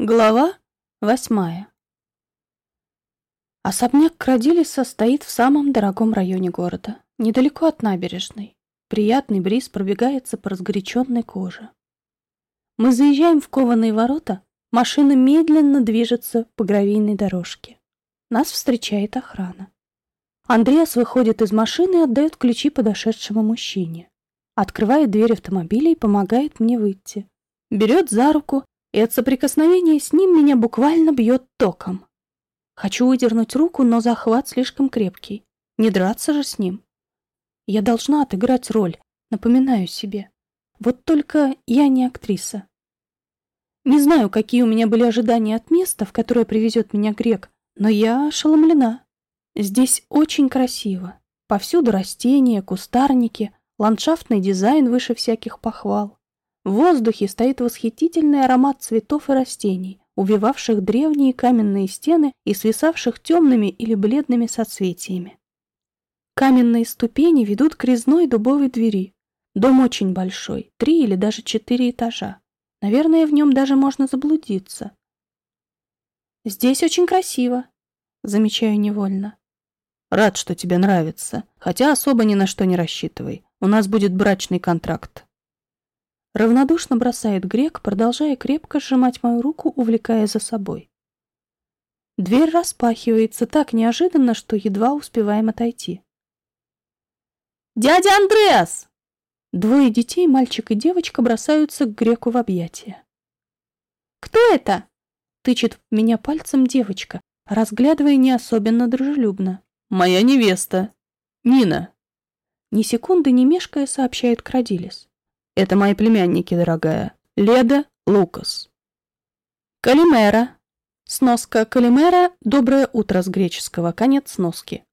Глава восьмая Особняк Крадилиса стоит в самом дорогом районе города, недалеко от набережной. Приятный бриз пробегается по разгоряченной коже. Мы заезжаем в кованые ворота, машина медленно движется по гравийной дорожке. Нас встречает охрана. Андреас выходит из машины и отдает ключи подошедшему мужчине. Открывает дверь автомобиля и помогает мне выйти. Берет за руку и от соприкосновения с ним меня буквально бьет током. Хочу выдернуть руку, но захват слишком крепкий. Не драться же с ним. Я должна отыграть роль, напоминаю себе. Вот только я не актриса. Не знаю, какие у меня были ожидания от места, в которое привезет меня грек, но я ошеломлена. Здесь очень красиво. Повсюду растения, кустарники, ландшафтный дизайн выше всяких похвал. В воздухе стоит восхитительный аромат цветов и растений, увивавших древние каменные стены и свисавших темными или бледными соцветиями. Каменные ступени ведут к резной дубовой двери. Дом очень большой, три или даже четыре этажа. Наверное, в нем даже можно заблудиться. «Здесь очень красиво», — замечаю невольно. «Рад, что тебе нравится, хотя особо ни на что не рассчитывай. У нас будет брачный контракт». Равнодушно бросает грек, продолжая крепко сжимать мою руку, увлекая за собой. Дверь распахивается так неожиданно, что едва успеваем отойти. «Дядя Андреас!» Двое детей, мальчик и девочка, бросаются к греку в объятия. «Кто это?» Тычет меня пальцем девочка, разглядывая не особенно дружелюбно. «Моя невеста. Нина». Ни секунды не мешкая, сообщает Крадилис. Это мои племянники, дорогая. Леда, Лукас. Калимера. Сноска Калимера «Доброе утро» с греческого. Конец сноски.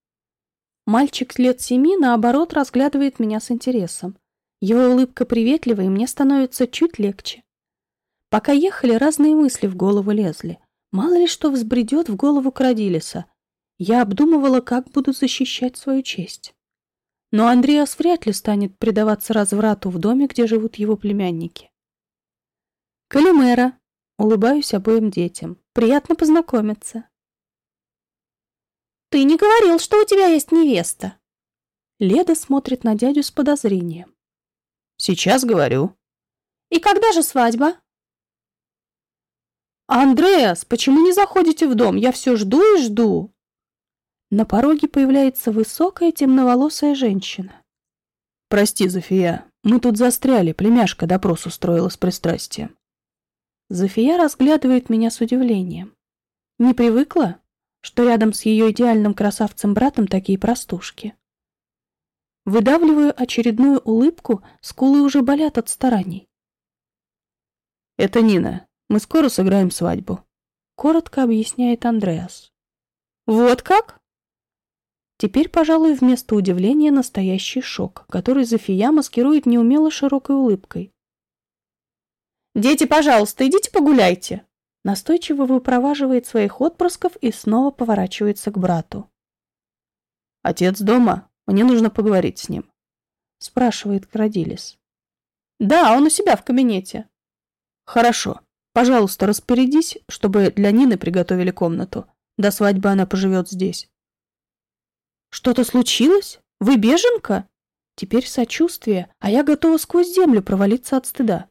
Мальчик лет семи, наоборот, разглядывает меня с интересом. Его улыбка приветлива, и мне становится чуть легче. Пока ехали, разные мысли в голову лезли. Мало ли что взбредет в голову Крадилиса. Я обдумывала, как буду защищать свою честь. Но Андреас вряд ли станет предаваться разврату в доме, где живут его племянники. Калимера. Улыбаюсь обоим детям. Приятно познакомиться. Ты не говорил, что у тебя есть невеста. Леда смотрит на дядю с подозрением. Сейчас говорю. И когда же свадьба? Андреас, почему не заходите в дом? Я все жду и жду. На пороге появляется высокая темноволосая женщина. «Прости, Зофия, мы тут застряли, племяшка допрос устроила с пристрастием». Зофия разглядывает меня с удивлением. Не привыкла, что рядом с ее идеальным красавцем-братом такие простушки. Выдавливаю очередную улыбку, скулы уже болят от стараний. «Это Нина. Мы скоро сыграем свадьбу», — коротко объясняет Андреас. «Вот как?» Теперь, пожалуй, вместо удивления настоящий шок, который Зофия маскирует неумело широкой улыбкой. «Дети, пожалуйста, идите погуляйте!» Настойчиво выпроваживает своих отпрысков и снова поворачивается к брату. «Отец дома? Мне нужно поговорить с ним», — спрашивает Крадилис. «Да, он у себя в кабинете». «Хорошо. Пожалуйста, распорядись, чтобы для Нины приготовили комнату. До свадьбы она поживет здесь». Что-то случилось? Вы беженка? Теперь сочувствие, а я готова сквозь землю провалиться от стыда.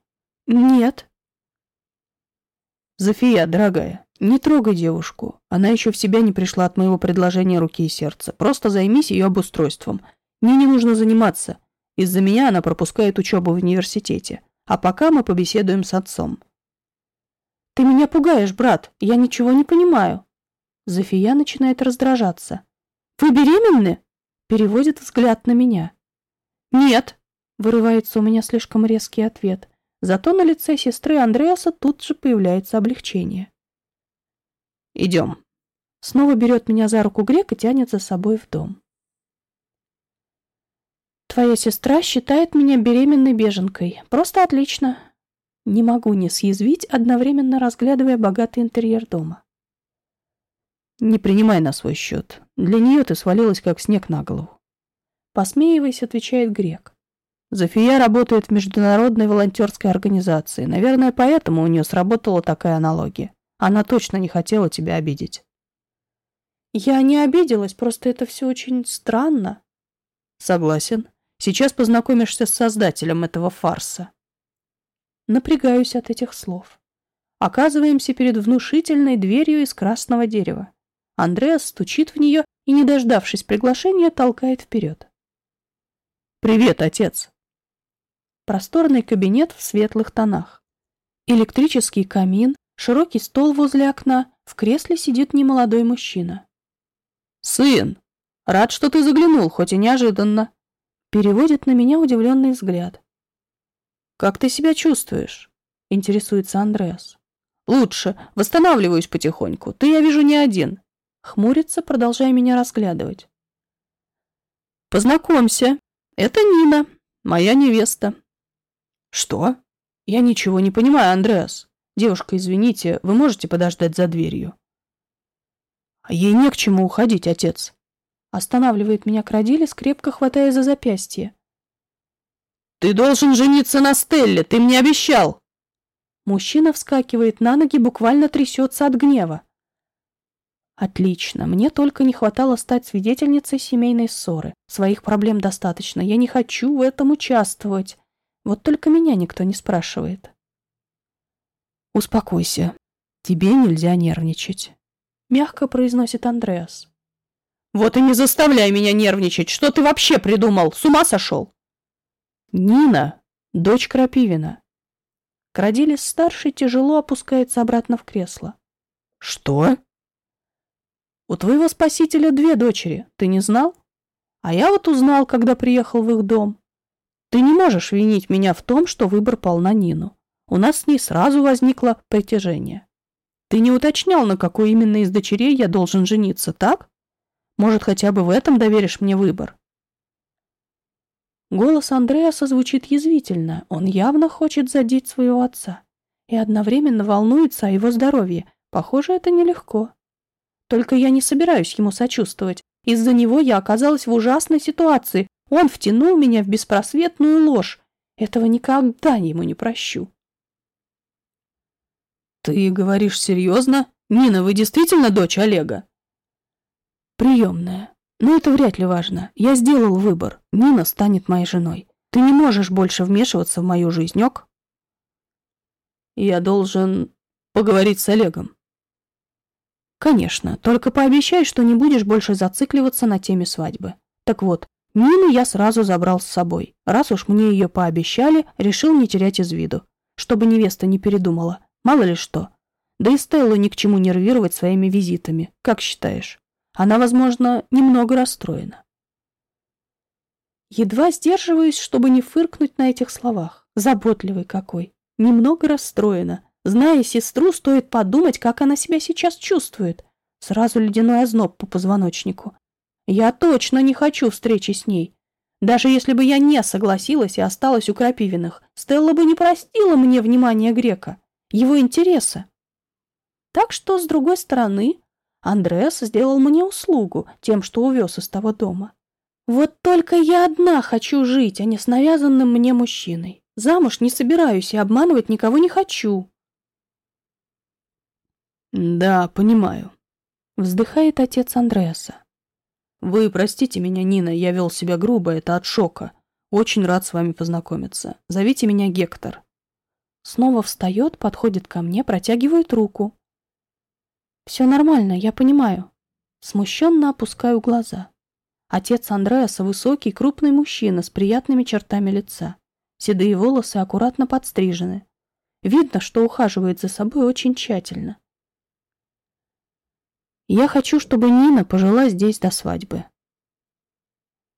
Нет. Зофия, дорогая, не трогай девушку. Она еще в себя не пришла от моего предложения руки и сердца. Просто займись ее обустройством. Мне не нужно заниматься. Из-за меня она пропускает учебу в университете. А пока мы побеседуем с отцом. Ты меня пугаешь, брат. Я ничего не понимаю. Зофия начинает раздражаться. «Вы беременны?» Переводит взгляд на меня. «Нет», — вырывается у меня слишком резкий ответ. Зато на лице сестры Андреаса тут же появляется облегчение. «Идем». Снова берет меня за руку грек и тянет за собой в дом. «Твоя сестра считает меня беременной беженкой. Просто отлично». Не могу не съязвить, одновременно разглядывая богатый интерьер дома. Не принимай на свой счет. Для нее ты свалилась, как снег на голову. Посмеиваясь, отвечает грек. Зофия работает в международной волонтерской организации. Наверное, поэтому у нее сработала такая аналогия. Она точно не хотела тебя обидеть. Я не обиделась, просто это все очень странно. Согласен. Сейчас познакомишься с создателем этого фарса. Напрягаюсь от этих слов. Оказываемся перед внушительной дверью из красного дерева. Андреас стучит в нее и, не дождавшись приглашения, толкает вперед. «Привет, отец!» Просторный кабинет в светлых тонах. Электрический камин, широкий стол возле окна, в кресле сидит немолодой мужчина. «Сын! Рад, что ты заглянул, хоть и неожиданно!» Переводит на меня удивленный взгляд. «Как ты себя чувствуешь?» — интересуется Андреас. «Лучше. Восстанавливаюсь потихоньку. Ты, я вижу, не один». Хмурится, продолжая меня разглядывать. «Познакомься. Это Нина, моя невеста». «Что? Я ничего не понимаю, Андреас. Девушка, извините, вы можете подождать за дверью?» «А ей не к чему уходить, отец». Останавливает меня Крадилис, крепко хватая за запястье. «Ты должен жениться на Стелле, ты мне обещал!» Мужчина вскакивает на ноги, буквально трясется от гнева. Отлично, мне только не хватало стать свидетельницей семейной ссоры. Своих проблем достаточно, я не хочу в этом участвовать. Вот только меня никто не спрашивает. Успокойся, тебе нельзя нервничать. Мягко произносит Андреас. Вот и не заставляй меня нервничать, что ты вообще придумал, с ума сошел? Нина, дочь Крапивина. Крадилис-старший тяжело опускается обратно в кресло. Что? У твоего спасителя две дочери, ты не знал? А я вот узнал, когда приехал в их дом. Ты не можешь винить меня в том, что выбор пал на Нину. У нас с ней сразу возникло притяжение. Ты не уточнял, на какой именно из дочерей я должен жениться, так? Может, хотя бы в этом доверишь мне выбор? Голос Андреаса звучит язвительно. Он явно хочет задеть своего отца. И одновременно волнуется о его здоровье. Похоже, это нелегко. Только я не собираюсь ему сочувствовать. Из-за него я оказалась в ужасной ситуации. Он втянул меня в беспросветную ложь. Этого никогда ему не прощу. Ты говоришь серьезно? Нина, вы действительно дочь Олега? Приемная. Но это вряд ли важно. Я сделал выбор. Нина станет моей женой. Ты не можешь больше вмешиваться в мою жизнь, ок? Я должен поговорить с Олегом. Конечно, только пообещай, что не будешь больше зацикливаться на теме свадьбы. Так вот, Нину я сразу забрал с собой. Раз уж мне ее пообещали, решил не терять из виду. Чтобы невеста не передумала. Мало ли что. Да и Стеллу ни к чему нервировать своими визитами. Как считаешь? Она, возможно, немного расстроена. Едва сдерживаюсь, чтобы не фыркнуть на этих словах. Заботливый какой. Немного расстроена. Зная сестру, стоит подумать, как она себя сейчас чувствует. Сразу ледяной озноб по позвоночнику. Я точно не хочу встречи с ней. Даже если бы я не согласилась и осталась у Крапивиных, Стелла бы не простила мне внимания Грека, его интереса. Так что, с другой стороны, Андреас сделал мне услугу тем, что увез из того дома. Вот только я одна хочу жить, а не с навязанным мне мужчиной. Замуж не собираюсь и обманывать никого не хочу. Да, понимаю. Вздыхает отец Андреаса. Вы простите меня, Нина, я вел себя грубо, это от шока. Очень рад с вами познакомиться. Зовите меня Гектор. Снова встает, подходит ко мне, протягивает руку. Все нормально, я понимаю. Смущенно опускаю глаза. Отец Андреаса высокий, крупный мужчина с приятными чертами лица. Седые волосы аккуратно подстрижены. Видно, что ухаживает за собой очень тщательно. Я хочу, чтобы Нина пожила здесь до свадьбы.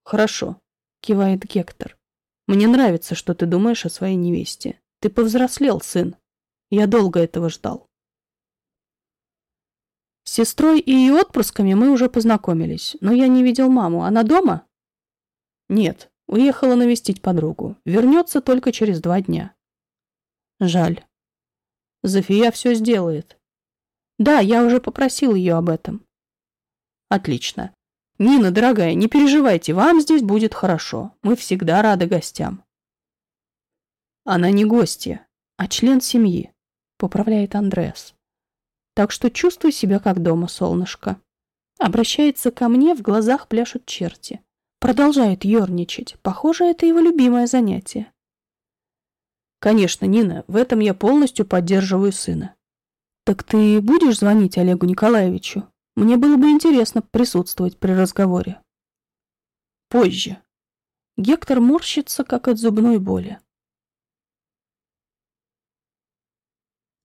Хорошо, кивает Гектор. Мне нравится, что ты думаешь о своей невесте. Ты повзрослел, сын. Я долго этого ждал. С сестрой и ее отпрысками мы уже познакомились, но я не видел маму. Она дома? Нет, уехала навестить подругу. Вернется только через два дня. Жаль. Зофия все сделает. Да, я уже попросил ее об этом. Отлично. Нина, дорогая, не переживайте, вам здесь будет хорошо. Мы всегда рады гостям. Она не гостья, а член семьи, поправляет Андреас. Так что чувствуй себя как дома, солнышко. Обращается ко мне, в глазах пляшут черти. Продолжает ерничать. Похоже, это его любимое занятие. Конечно, Нина, в этом я полностью поддерживаю сына. Так ты будешь звонить Олегу Николаевичу? Мне было бы интересно присутствовать при разговоре. Позже. Гектор морщится, как от зубной боли.